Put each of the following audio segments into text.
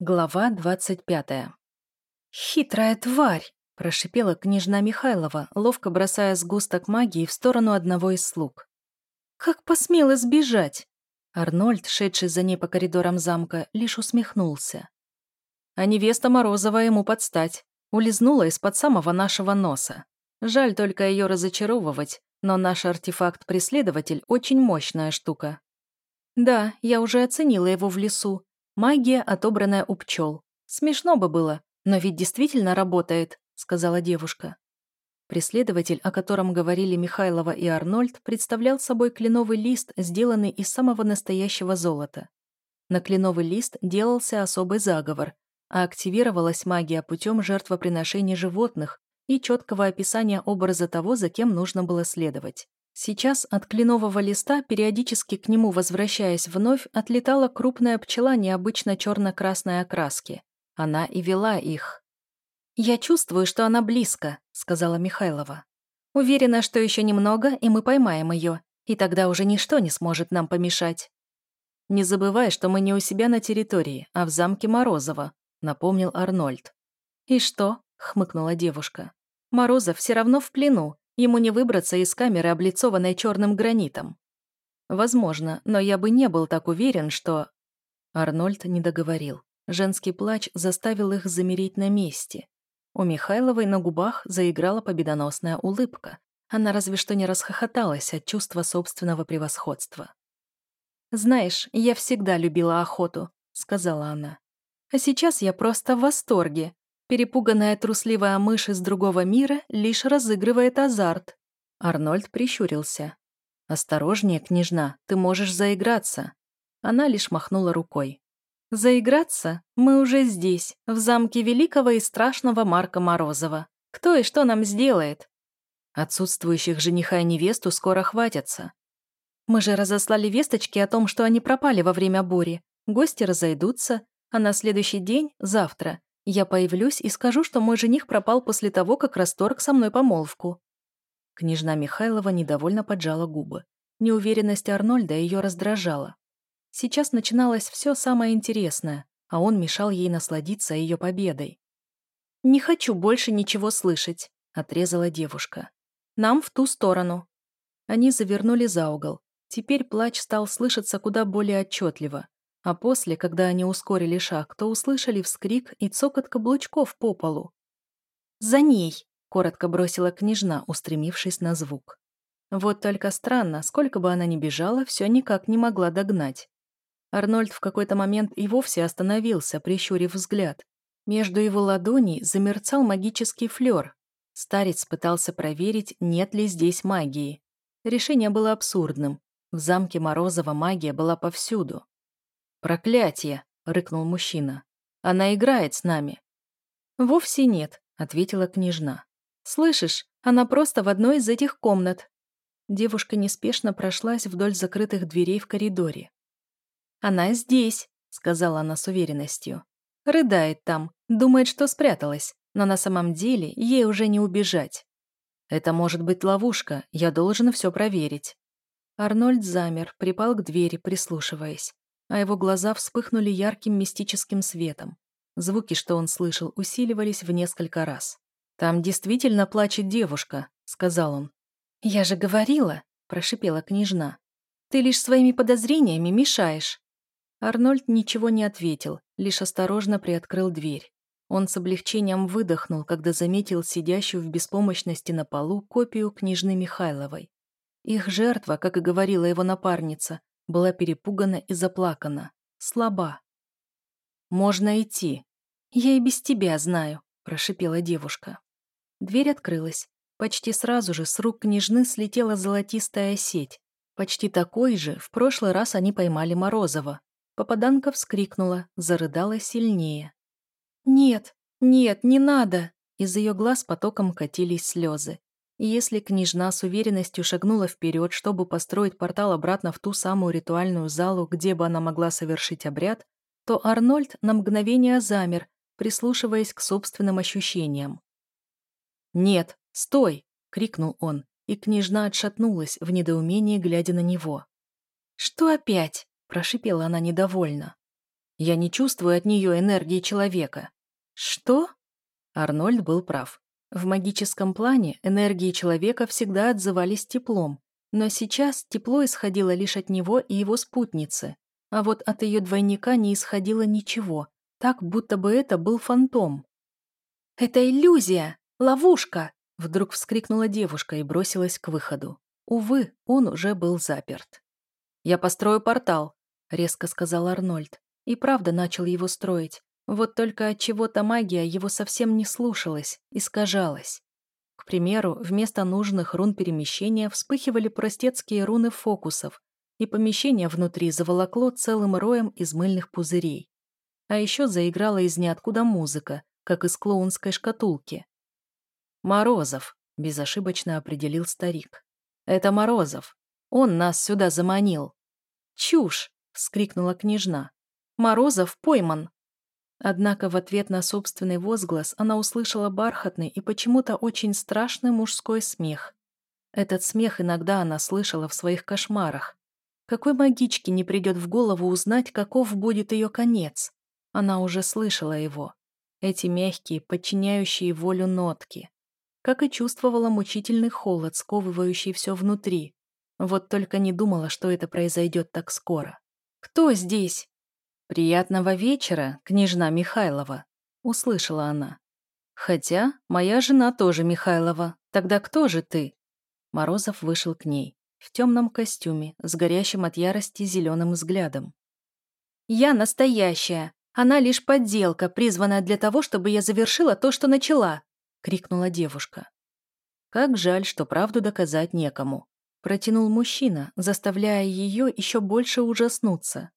Глава двадцать пятая. «Хитрая тварь!» – прошипела княжна Михайлова, ловко бросая сгусток магии в сторону одного из слуг. «Как посмела сбежать?» Арнольд, шедший за ней по коридорам замка, лишь усмехнулся. А невеста Морозова ему подстать. Улизнула из-под самого нашего носа. Жаль только ее разочаровывать, но наш артефакт-преследователь очень мощная штука. Да, я уже оценила его в лесу, Магия, отобранная у пчел. Смешно бы было, но ведь действительно работает, сказала девушка. Преследователь, о котором говорили Михайлова и Арнольд, представлял собой кленовый лист, сделанный из самого настоящего золота. На кленовый лист делался особый заговор, а активировалась магия путем жертвоприношения животных и четкого описания образа того, за кем нужно было следовать. Сейчас от кленового листа, периодически к нему возвращаясь вновь, отлетала крупная пчела необычно черно-красной окраски. Она и вела их. «Я чувствую, что она близко», — сказала Михайлова. «Уверена, что еще немного, и мы поймаем ее, и тогда уже ничто не сможет нам помешать». «Не забывай, что мы не у себя на территории, а в замке Морозова», — напомнил Арнольд. «И что?» — хмыкнула девушка. «Морозов все равно в плену, Ему не выбраться из камеры, облицованной черным гранитом. Возможно, но я бы не был так уверен, что... Арнольд не договорил. Женский плач заставил их замереть на месте. У Михайловой на губах заиграла победоносная улыбка. Она разве что не расхохоталась от чувства собственного превосходства. «Знаешь, я всегда любила охоту», — сказала она. «А сейчас я просто в восторге. Перепуганная трусливая мышь из другого мира лишь разыгрывает азарт. Арнольд прищурился. «Осторожнее, княжна, ты можешь заиграться». Она лишь махнула рукой. «Заиграться? Мы уже здесь, в замке великого и страшного Марка Морозова. Кто и что нам сделает?» Отсутствующих жениха и невесту скоро хватятся. Мы же разослали весточки о том, что они пропали во время бури. Гости разойдутся, а на следующий день, завтра, я появлюсь и скажу, что мой жених пропал после того, как расторг со мной помолвку». Княжна Михайлова недовольно поджала губы. Неуверенность Арнольда ее раздражала. Сейчас начиналось все самое интересное, а он мешал ей насладиться ее победой. «Не хочу больше ничего слышать», — отрезала девушка. «Нам в ту сторону». Они завернули за угол. Теперь плач стал слышаться куда более отчетливо. А после, когда они ускорили шаг, то услышали вскрик и цокот каблучков по полу. «За ней!» — коротко бросила княжна, устремившись на звук. Вот только странно, сколько бы она ни бежала, все никак не могла догнать. Арнольд в какой-то момент и вовсе остановился, прищурив взгляд. Между его ладоней замерцал магический флёр. Старец пытался проверить, нет ли здесь магии. Решение было абсурдным. В замке Морозова магия была повсюду. «Проклятие!» — рыкнул мужчина. «Она играет с нами». «Вовсе нет», — ответила княжна. «Слышишь, она просто в одной из этих комнат». Девушка неспешно прошлась вдоль закрытых дверей в коридоре. «Она здесь», — сказала она с уверенностью. «Рыдает там, думает, что спряталась, но на самом деле ей уже не убежать. Это может быть ловушка, я должен все проверить». Арнольд замер, припал к двери, прислушиваясь а его глаза вспыхнули ярким мистическим светом. Звуки, что он слышал, усиливались в несколько раз. «Там действительно плачет девушка», — сказал он. «Я же говорила», — прошипела княжна. «Ты лишь своими подозрениями мешаешь». Арнольд ничего не ответил, лишь осторожно приоткрыл дверь. Он с облегчением выдохнул, когда заметил сидящую в беспомощности на полу копию княжны Михайловой. Их жертва, как и говорила его напарница, была перепугана и заплакана. Слаба. «Можно идти». «Я и без тебя знаю», – прошипела девушка. Дверь открылась. Почти сразу же с рук княжны слетела золотистая сеть. Почти такой же в прошлый раз они поймали Морозова. Попаданка вскрикнула, зарыдала сильнее. «Нет, нет, не надо!» Из ее глаз потоком катились слезы. И если княжна с уверенностью шагнула вперед, чтобы построить портал обратно в ту самую ритуальную залу, где бы она могла совершить обряд, то Арнольд на мгновение замер, прислушиваясь к собственным ощущениям. «Нет, стой!» — крикнул он, и княжна отшатнулась в недоумении, глядя на него. «Что опять?» — прошипела она недовольно. Я не чувствую от нее энергии человека. Что? Арнольд был прав. В магическом плане энергии человека всегда отзывались теплом, но сейчас тепло исходило лишь от него и его спутницы, а вот от ее двойника не исходило ничего, так будто бы это был фантом. «Это иллюзия! Ловушка!» Вдруг вскрикнула девушка и бросилась к выходу. Увы, он уже был заперт. «Я построю портал», — резко сказал Арнольд. И правда начал его строить. Вот только от чего-то магия его совсем не слушалась, искажалась. К примеру, вместо нужных рун перемещения вспыхивали простецкие руны фокусов, и помещение внутри заволокло целым роем из мыльных пузырей. А еще заиграла из ниоткуда музыка, как из клоунской шкатулки. «Морозов», — безошибочно определил старик. «Это Морозов. Он нас сюда заманил». «Чушь!» — вскрикнула княжна. Морозов пойман!» Однако в ответ на собственный возглас она услышала бархатный и почему-то очень страшный мужской смех. Этот смех иногда она слышала в своих кошмарах. Какой магичке не придет в голову узнать, каков будет ее конец? Она уже слышала его. Эти мягкие, подчиняющие волю нотки. Как и чувствовала мучительный холод, сковывающий все внутри. Вот только не думала, что это произойдет так скоро. «Кто здесь?» «Приятного вечера, княжна Михайлова», — услышала она. «Хотя моя жена тоже Михайлова. Тогда кто же ты?» Морозов вышел к ней, в темном костюме, с горящим от ярости зеленым взглядом. «Я настоящая. Она лишь подделка, призванная для того, чтобы я завершила то, что начала», — крикнула девушка. Как жаль, что правду доказать некому. Протянул мужчина, заставляя ее еще больше ужаснуться.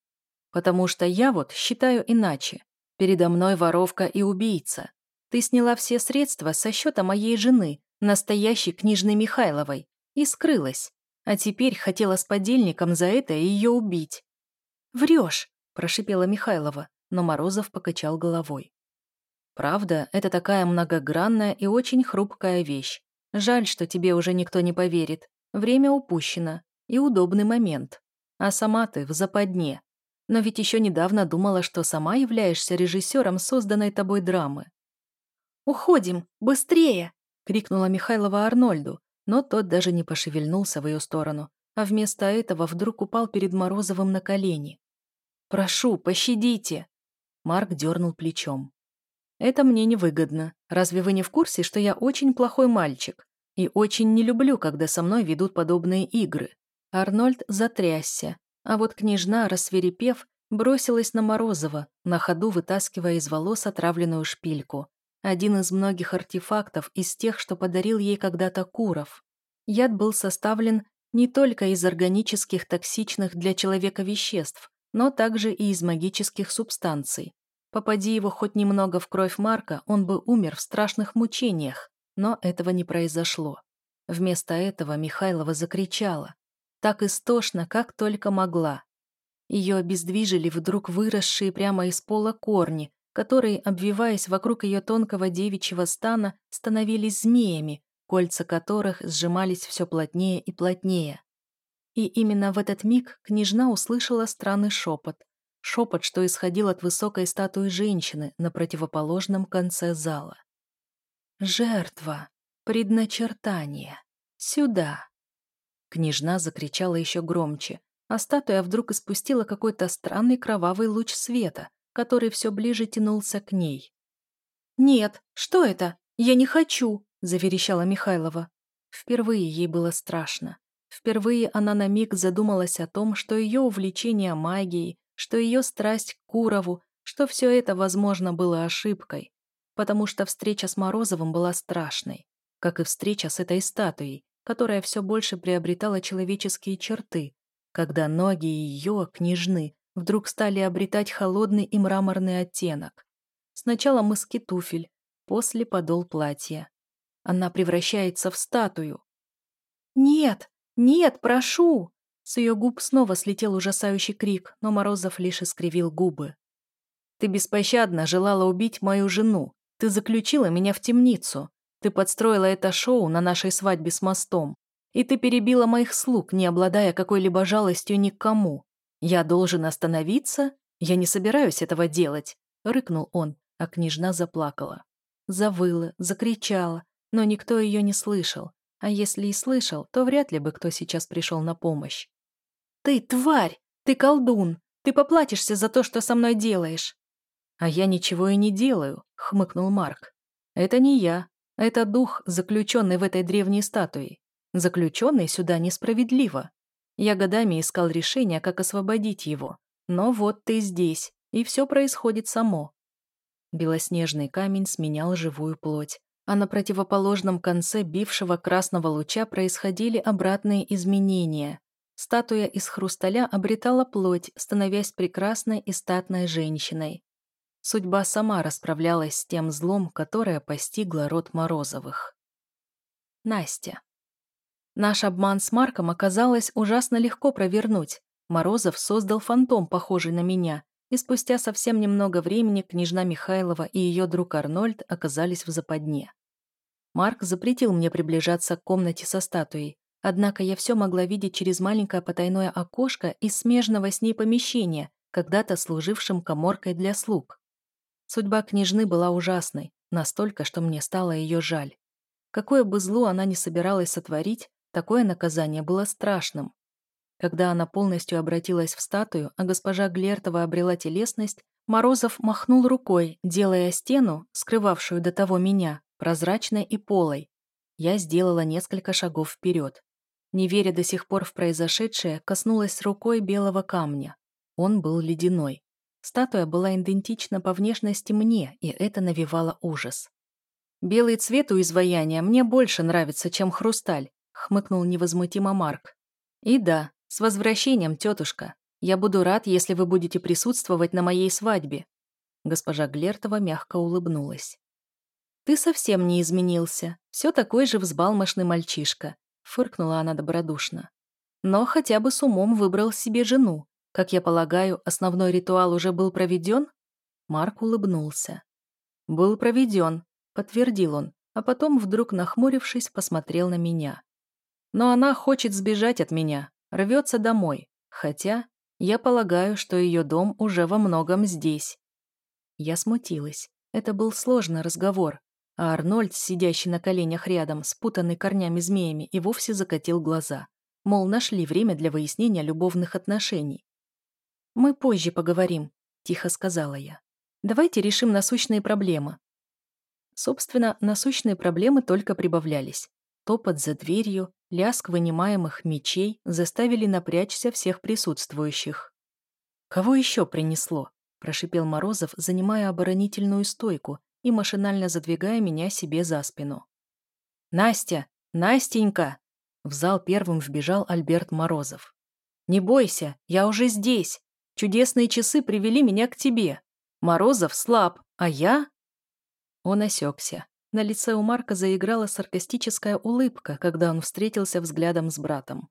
Потому что я вот считаю иначе. Передо мной воровка и убийца. Ты сняла все средства со счета моей жены, настоящей книжной Михайловой, и скрылась. А теперь хотела с подельником за это ее убить. «Врешь», – прошипела Михайлова, но Морозов покачал головой. «Правда, это такая многогранная и очень хрупкая вещь. Жаль, что тебе уже никто не поверит. Время упущено. И удобный момент. А сама ты в западне. Но ведь еще недавно думала, что сама являешься режиссером созданной тобой драмы. «Уходим! Быстрее!» — крикнула Михайлова Арнольду, но тот даже не пошевельнулся в ее сторону, а вместо этого вдруг упал перед Морозовым на колени. «Прошу, пощадите!» Марк дернул плечом. «Это мне невыгодно. Разве вы не в курсе, что я очень плохой мальчик и очень не люблю, когда со мной ведут подобные игры?» Арнольд затрясся, а вот княжна, рассверепев, бросилась на Морозова, на ходу вытаскивая из волос отравленную шпильку. Один из многих артефактов из тех, что подарил ей когда-то Куров. Яд был составлен не только из органических токсичных для человека веществ, но также и из магических субстанций. Попади его хоть немного в кровь Марка, он бы умер в страшных мучениях, но этого не произошло. Вместо этого Михайлова закричала так истошно, как только могла. Ее обездвижили вдруг выросшие прямо из пола корни, которые, обвиваясь вокруг ее тонкого девичьего стана, становились змеями, кольца которых сжимались все плотнее и плотнее. И именно в этот миг княжна услышала странный шепот. Шепот, что исходил от высокой статуи женщины на противоположном конце зала. «Жертва! Предначертание! Сюда!» Княжна закричала еще громче, а статуя вдруг испустила какой-то странный кровавый луч света, который все ближе тянулся к ней. «Нет, что это? Я не хочу!» – заверещала Михайлова. Впервые ей было страшно. Впервые она на миг задумалась о том, что ее увлечение магией, что ее страсть к Курову, что все это, возможно, было ошибкой, потому что встреча с Морозовым была страшной, как и встреча с этой статуей, которая все больше приобретала человеческие черты, когда ноги ее, княжны, вдруг стали обретать холодный и мраморный оттенок. Сначала мыски туфель, после подол платья. Она превращается в статую. «Нет! Нет, прошу!» С ее губ снова слетел ужасающий крик, но Морозов лишь искривил губы. «Ты беспощадно желала убить мою жену. Ты заключила меня в темницу. Ты подстроила это шоу на нашей свадьбе с мостом. И ты перебила моих слуг, не обладая какой-либо жалостью ни к кому. Я должен остановиться? «Я не собираюсь этого делать», — рыкнул он, а княжна заплакала. Завыла, закричала, но никто ее не слышал. А если и слышал, то вряд ли бы кто сейчас пришел на помощь. «Ты тварь! Ты колдун! Ты поплатишься за то, что со мной делаешь!» «А я ничего и не делаю», — хмыкнул Марк. «Это не я. Это дух, заключенный в этой древней статуе. Заключенный сюда несправедливо. Я годами искал решение, как освободить его. Но вот ты здесь, и все происходит само». Белоснежный камень сменял живую плоть, а на противоположном конце бившего красного луча происходили обратные изменения. Статуя из хрусталя обретала плоть, становясь прекрасной и статной женщиной. Судьба сама расправлялась с тем злом, которое постигло род Морозовых. Настя. Наш обман с Марком оказалось ужасно легко провернуть. Морозов создал фантом, похожий на меня, и спустя совсем немного времени княжна Михайлова и ее друг Арнольд оказались в западне. Марк запретил мне приближаться к комнате со статуей, однако я все могла видеть через маленькое потайное окошко из смежного с ней помещения, когда-то служившим коморкой для слуг. Судьба княжны была ужасной, настолько, что мне стало ее жаль. Какое бы зло она ни собиралась сотворить, такое наказание было страшным. Когда она полностью обратилась в статую, а госпожа Глертова обрела телесность, Морозов махнул рукой, делая стену, скрывавшую до того меня, прозрачной и полой. Я сделала несколько шагов вперед. Не веря до сих пор в произошедшее, коснулась рукой белого камня. Он был ледяной. Статуя была идентична по внешности мне, и это навевало ужас. «Белый цвет у изваяния мне больше нравится, чем хрусталь», хмыкнул невозмутимо Марк. «И да, с возвращением, тетушка. Я буду рад, если вы будете присутствовать на моей свадьбе». Госпожа Глертова мягко улыбнулась. «Ты совсем не изменился. Все такой же взбалмошный мальчишка», — фыркнула она добродушно. «Но хотя бы с умом выбрал себе жену. Как я полагаю, основной ритуал уже был проведен?» Марк улыбнулся. «Был проведен», — подтвердил он, а потом, вдруг нахмурившись, посмотрел на меня. «Но она хочет сбежать от меня, рвется домой, хотя я полагаю, что ее дом уже во многом здесь». Я смутилась. Это был сложный разговор, а Арнольд, сидящий на коленях рядом, спутанный корнями-змеями, и вовсе закатил глаза. Мол, нашли время для выяснения любовных отношений. «Мы позже поговорим», — тихо сказала я. «Давайте решим насущные проблемы». Собственно, насущные проблемы только прибавлялись. Топот за дверью, лязг вынимаемых мечей заставили напрячься всех присутствующих. «Кого еще принесло?» – прошипел Морозов, занимая оборонительную стойку и машинально задвигая меня себе за спину. «Настя! Настенька!» В зал первым вбежал Альберт Морозов. «Не бойся, я уже здесь. Чудесные часы привели меня к тебе. Морозов слаб, а я...» Он осекся. На лице у Марка заиграла саркастическая улыбка, когда он встретился взглядом с братом.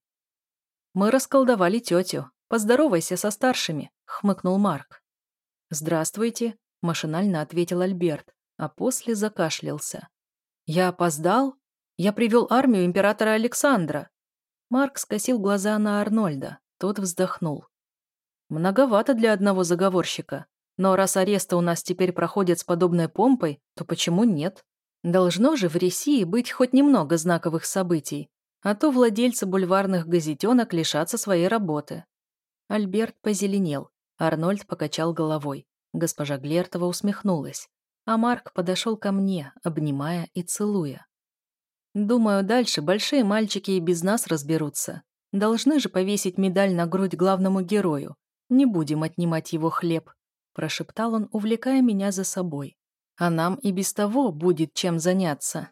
«Мы расколдовали тетю. Поздоровайся со старшими», — хмыкнул Марк. «Здравствуйте», — машинально ответил Альберт а после закашлялся. «Я опоздал? Я привел армию императора Александра!» Марк скосил глаза на Арнольда. Тот вздохнул. «Многовато для одного заговорщика. Но раз аресты у нас теперь проходят с подобной помпой, то почему нет? Должно же в России быть хоть немного знаковых событий, а то владельцы бульварных газетенок лишатся своей работы». Альберт позеленел. Арнольд покачал головой. Госпожа Глертова усмехнулась а Марк подошел ко мне, обнимая и целуя. Думаю, дальше большие мальчики и без нас разберутся. Должны же повесить медаль на грудь главному герою. Не будем отнимать его хлеб, прошептал он, увлекая меня за собой. А нам и без того будет чем заняться.